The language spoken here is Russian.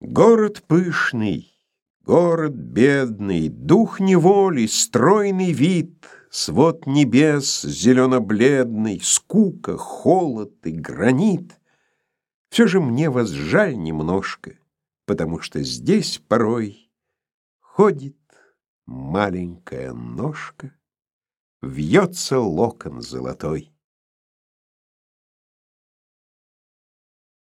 Город пышный, город бедный, Дух неволи, стройный вид, Свод небес зелено-бледный, Скука, холод и гранит. Все же мне вас жаль немножко, Потому что здесь порой Ходит маленькая ножка, Вьется локон золотой.